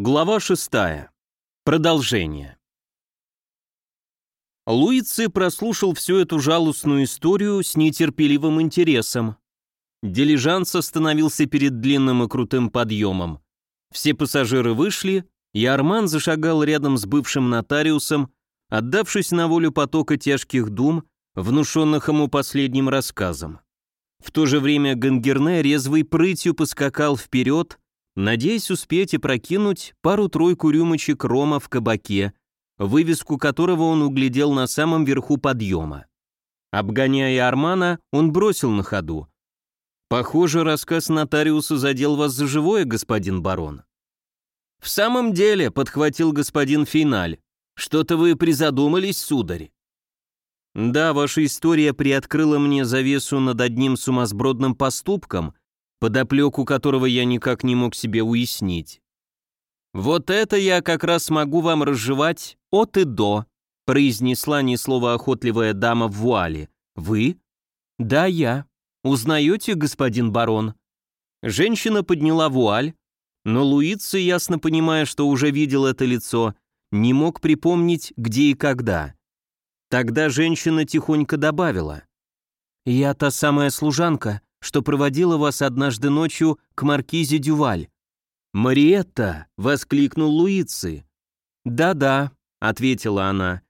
Глава 6. Продолжение. Луици прослушал всю эту жалостную историю с нетерпеливым интересом. Дилижанс остановился перед длинным и крутым подъемом. Все пассажиры вышли, и Арман зашагал рядом с бывшим нотариусом, отдавшись на волю потока тяжких дум, внушенных ему последним рассказом. В то же время Гангерне резвой прытью поскакал вперед, надеясь успеть и прокинуть пару-тройку рюмочек рома в кабаке, вывеску которого он углядел на самом верху подъема. Обгоняя Армана, он бросил на ходу. «Похоже, рассказ нотариуса задел вас за живое, господин барон». «В самом деле», — подхватил господин Финаль, — «что-то вы призадумались, сударь». «Да, ваша история приоткрыла мне завесу над одним сумасбродным поступком, подоплеку которого я никак не мог себе уяснить. «Вот это я как раз могу вам разжевать от и до», произнесла ни слова охотливая дама в вуале. «Вы?» «Да, я. Узнаете, господин барон?» Женщина подняла вуаль, но Луици, ясно понимая, что уже видел это лицо, не мог припомнить, где и когда. Тогда женщина тихонько добавила. «Я та самая служанка, что проводила вас однажды ночью к маркизе Дюваль». «Мариетта!» — воскликнул Луици. «Да-да», — ответила она.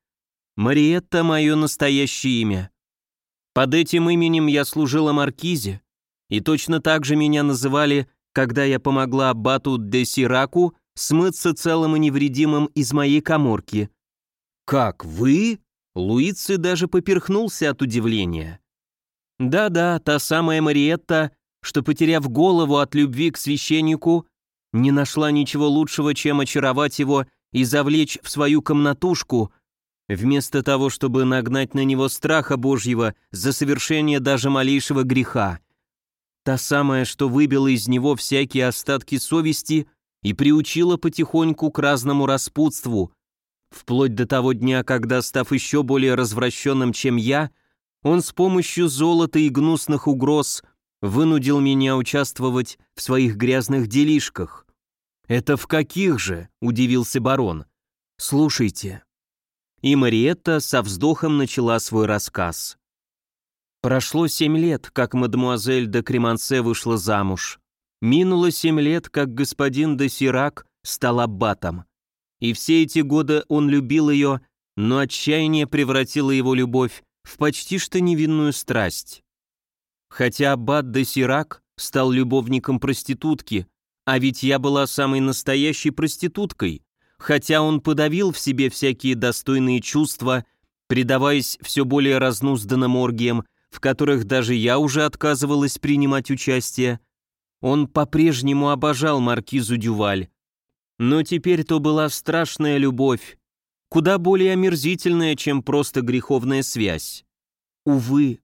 «Мариетта — мое настоящее имя. Под этим именем я служила маркизе, и точно так же меня называли, когда я помогла аббату де Сираку смыться целым и невредимым из моей коморки». «Как, вы?» Луици даже поперхнулся от удивления. Да-да, та самая Мариетта, что, потеряв голову от любви к священнику, не нашла ничего лучшего, чем очаровать его и завлечь в свою комнатушку, вместо того, чтобы нагнать на него страха Божьего за совершение даже малейшего греха. Та самая, что выбила из него всякие остатки совести и приучила потихоньку к разному распутству, вплоть до того дня, когда, став еще более развращенным, чем я, он с помощью золота и гнусных угроз вынудил меня участвовать в своих грязных делишках. «Это в каких же?» – удивился барон. «Слушайте». И Мариетта со вздохом начала свой рассказ. Прошло семь лет, как мадемуазель де Кремансе вышла замуж. Минуло семь лет, как господин де Сирак стал аббатом. И все эти годы он любил ее, но отчаяние превратило его любовь в почти что невинную страсть. Хотя Аббат де Сирак стал любовником проститутки, а ведь я была самой настоящей проституткой, хотя он подавил в себе всякие достойные чувства, предаваясь все более разнузданным оргиям, в которых даже я уже отказывалась принимать участие, он по-прежнему обожал маркизу Дюваль. Но теперь то была страшная любовь, куда более омерзительная, чем просто греховная связь. Увы,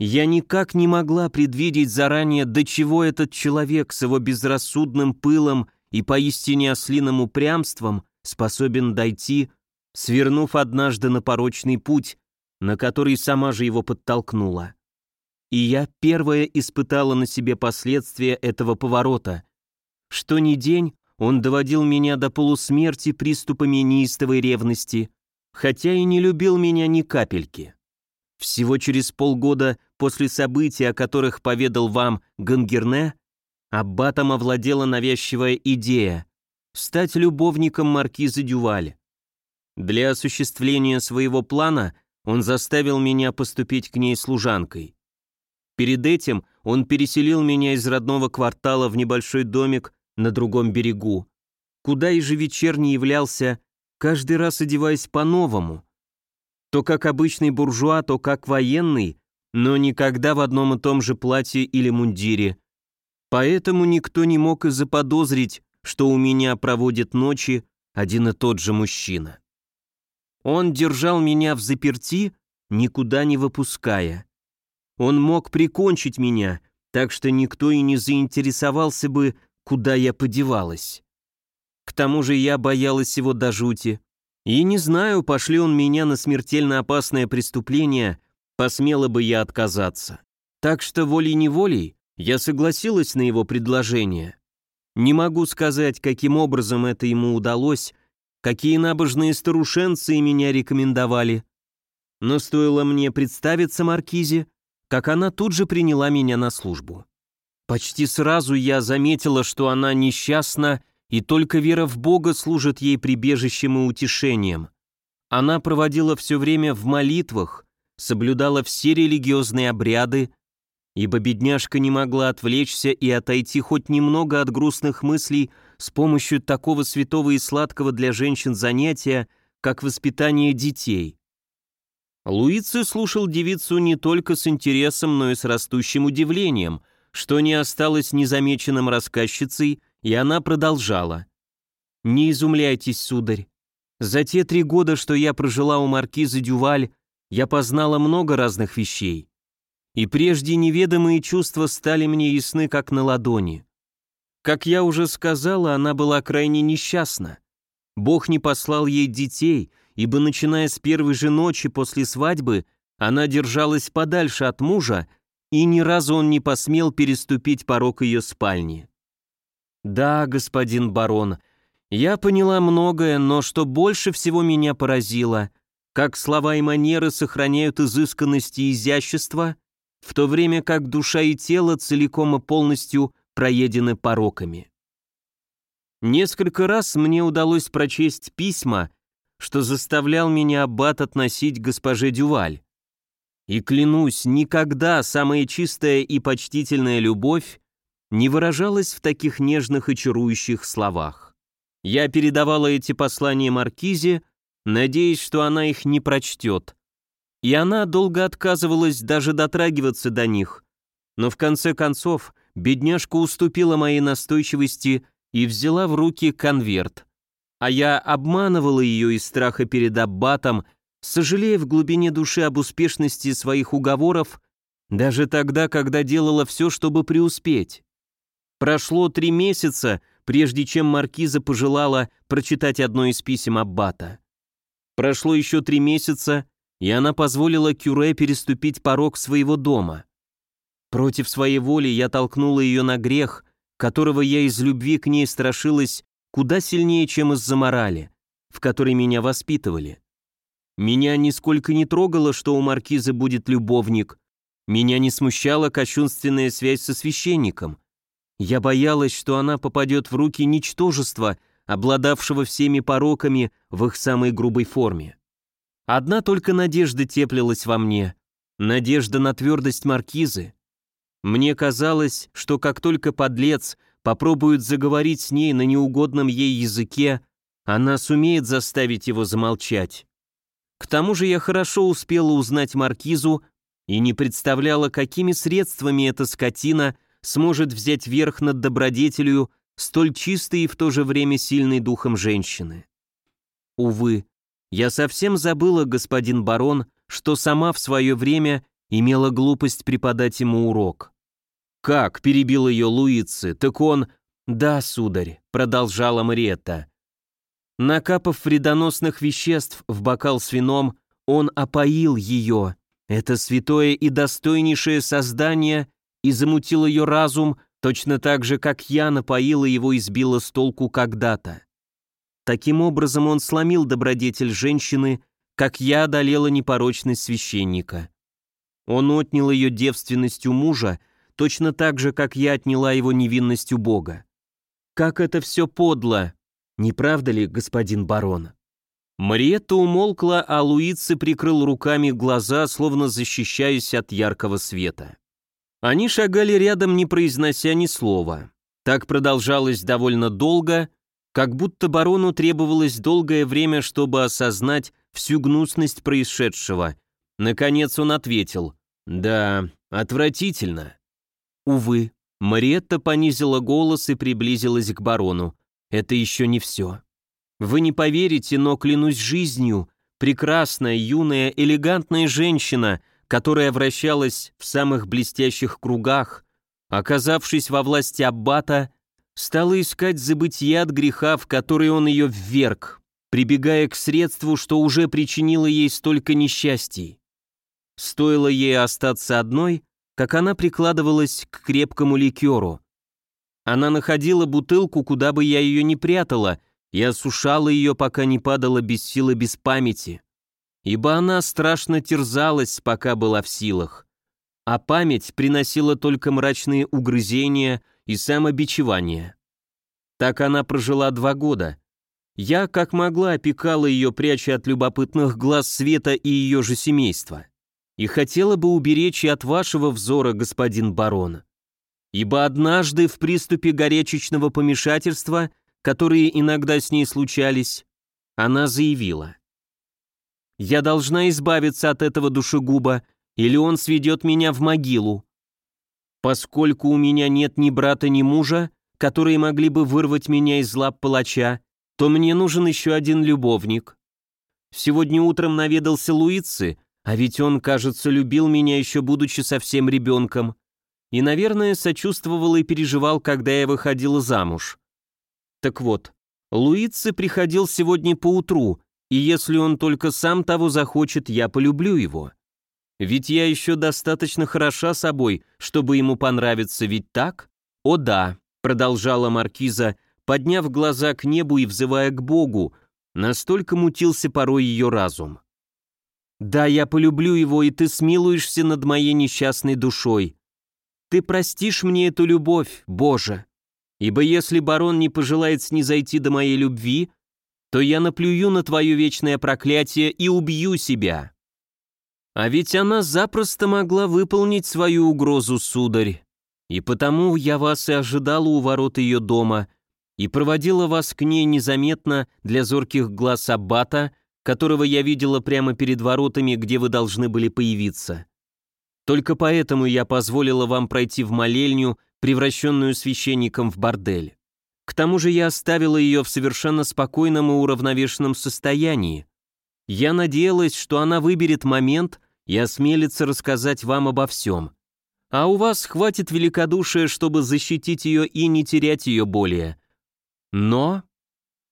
я никак не могла предвидеть заранее, до чего этот человек с его безрассудным пылом и поистине ослиным упрямством способен дойти, свернув однажды на порочный путь, на который сама же его подтолкнула. И я первая испытала на себе последствия этого поворота. Что ни день, он доводил меня до полусмерти приступами неистовой ревности, хотя и не любил меня ни капельки. Всего через полгода после событий, о которых поведал вам Гангерне, Аббатом овладела навязчивая идея стать любовником маркизы Дюваль. Для осуществления своего плана он заставил меня поступить к ней служанкой. Перед этим он переселил меня из родного квартала в небольшой домик на другом берегу, куда ежевечерне являлся, каждый раз одеваясь по-новому. То как обычный буржуа, то как военный, но никогда в одном и том же платье или мундире. Поэтому никто не мог и заподозрить, что у меня проводит ночи один и тот же мужчина. Он держал меня в заперти, никуда не выпуская. Он мог прикончить меня, так что никто и не заинтересовался бы, куда я подевалась. К тому же я боялась его до жути. И не знаю, пошли он меня на смертельно опасное преступление, посмела бы я отказаться. Так что волей-неволей я согласилась на его предложение. Не могу сказать, каким образом это ему удалось, какие набожные старушенцы меня рекомендовали. Но стоило мне представиться Маркизе, как она тут же приняла меня на службу. Почти сразу я заметила, что она несчастна, и только вера в Бога служит ей прибежищем и утешением. Она проводила все время в молитвах, соблюдала все религиозные обряды, ибо бедняжка не могла отвлечься и отойти хоть немного от грустных мыслей с помощью такого святого и сладкого для женщин занятия, как воспитание детей. Луици слушал девицу не только с интересом, но и с растущим удивлением, что не осталось незамеченным рассказчицей, и она продолжала. «Не изумляйтесь, сударь. За те три года, что я прожила у маркизы Дюваль, я познала много разных вещей. И прежде неведомые чувства стали мне ясны, как на ладони. Как я уже сказала, она была крайне несчастна. Бог не послал ей детей, ибо начиная с первой же ночи после свадьбы она держалась подальше от мужа, и ни разу он не посмел переступить порог ее спальни. Да, господин барон, я поняла многое, но что больше всего меня поразило, как слова и манеры сохраняют изысканность и изящество, в то время как душа и тело целиком и полностью проедены пороками. Несколько раз мне удалось прочесть письма, что заставлял меня аббат относить госпоже Дюваль. И клянусь, никогда самая чистая и почтительная любовь не выражалась в таких нежных и чарующих словах. Я передавала эти послания Маркизе, надеясь, что она их не прочтет. И она долго отказывалась даже дотрагиваться до них. Но в конце концов бедняжка уступила моей настойчивости и взяла в руки конверт а я обманывала ее из страха перед аббатом, сожалея в глубине души об успешности своих уговоров, даже тогда, когда делала все, чтобы преуспеть. Прошло три месяца, прежде чем маркиза пожелала прочитать одно из писем аббата. Прошло еще три месяца, и она позволила Кюре переступить порог своего дома. Против своей воли я толкнула ее на грех, которого я из любви к ней страшилась куда сильнее, чем из-за морали, в которой меня воспитывали. Меня нисколько не трогало, что у маркиза будет любовник. Меня не смущала кощунственная связь со священником. Я боялась, что она попадет в руки ничтожества, обладавшего всеми пороками в их самой грубой форме. Одна только надежда теплилась во мне. Надежда на твердость маркизы. Мне казалось, что как только подлец попробует заговорить с ней на неугодном ей языке, она сумеет заставить его замолчать. К тому же я хорошо успела узнать маркизу и не представляла, какими средствами эта скотина сможет взять верх над добродетелью столь чистой и в то же время сильной духом женщины. Увы, я совсем забыла, господин барон, что сама в свое время имела глупость преподать ему урок. «Как?» — перебил ее Луицы. «Так он...» «Да, сударь», — продолжала Мариетта. Накапав вредоносных веществ в бокал с вином, он опоил ее. Это святое и достойнейшее создание и замутил ее разум точно так же, как я напоила его и сбила с толку когда-то. Таким образом он сломил добродетель женщины, как я одолела непорочность священника. Он отнял ее девственность у мужа точно так же, как я отняла его невинность у Бога. Как это все подло, не правда ли, господин барон? Мариетта умолкла, а Луицы прикрыл руками глаза, словно защищаясь от яркого света. Они шагали рядом, не произнося ни слова. Так продолжалось довольно долго, как будто барону требовалось долгое время, чтобы осознать всю гнусность происшедшего. Наконец он ответил «Да, отвратительно». Увы, Мариетта понизила голос и приблизилась к барону. «Это еще не все. Вы не поверите, но клянусь жизнью, прекрасная, юная, элегантная женщина, которая вращалась в самых блестящих кругах, оказавшись во власти аббата, стала искать забытия от греха, в который он ее вверг, прибегая к средству, что уже причинило ей столько несчастий. Стоило ей остаться одной, как она прикладывалась к крепкому ликеру. Она находила бутылку, куда бы я ее ни прятала, и осушала ее, пока не падала без силы, без памяти. Ибо она страшно терзалась, пока была в силах. А память приносила только мрачные угрызения и самобичевание. Так она прожила два года. Я, как могла, опекала ее, пряча от любопытных глаз Света и ее же семейства. И хотела бы уберечь и от вашего взора, господин барон. Ибо однажды в приступе горячечного помешательства которые иногда с ней случались, она заявила. «Я должна избавиться от этого душегуба, или он сведет меня в могилу. Поскольку у меня нет ни брата, ни мужа, которые могли бы вырвать меня из лап палача, то мне нужен еще один любовник. Сегодня утром наведался Луицы, а ведь он, кажется, любил меня еще будучи совсем ребенком. И, наверное, сочувствовал и переживал, когда я выходила замуж. Так вот, Луицы приходил сегодня поутру, и если он только сам того захочет, я полюблю его. Ведь я еще достаточно хороша собой, чтобы ему понравиться, ведь так? О да, продолжала маркиза, подняв глаза к небу и взывая к Богу, настолько мутился порой ее разум. Да, я полюблю его, и ты смилуешься над моей несчастной душой. Ты простишь мне эту любовь, Боже. Ибо если барон не пожелает снизойти до моей любви, то я наплюю на твое вечное проклятие и убью себя. А ведь она запросто могла выполнить свою угрозу, сударь. И потому я вас и ожидала у ворот ее дома и проводила вас к ней незаметно для зорких глаз аббата, которого я видела прямо перед воротами, где вы должны были появиться. Только поэтому я позволила вам пройти в молельню превращенную священником в бордель. К тому же я оставила ее в совершенно спокойном и уравновешенном состоянии. Я надеялась, что она выберет момент и осмелится рассказать вам обо всем. А у вас хватит великодушия, чтобы защитить ее и не терять ее более. Но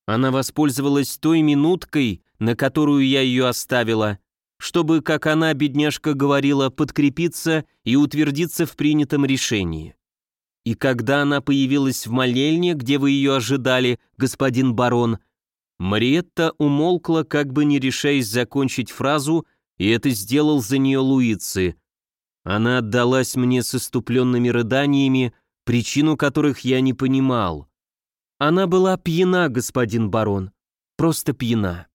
она воспользовалась той минуткой, на которую я ее оставила, чтобы, как она, бедняжка, говорила, подкрепиться и утвердиться в принятом решении. И когда она появилась в молельне, где вы ее ожидали, господин барон, Мариетта умолкла, как бы не решаясь закончить фразу, и это сделал за нее Луицы. Она отдалась мне с иступленными рыданиями, причину которых я не понимал. Она была пьяна, господин барон, просто пьяна.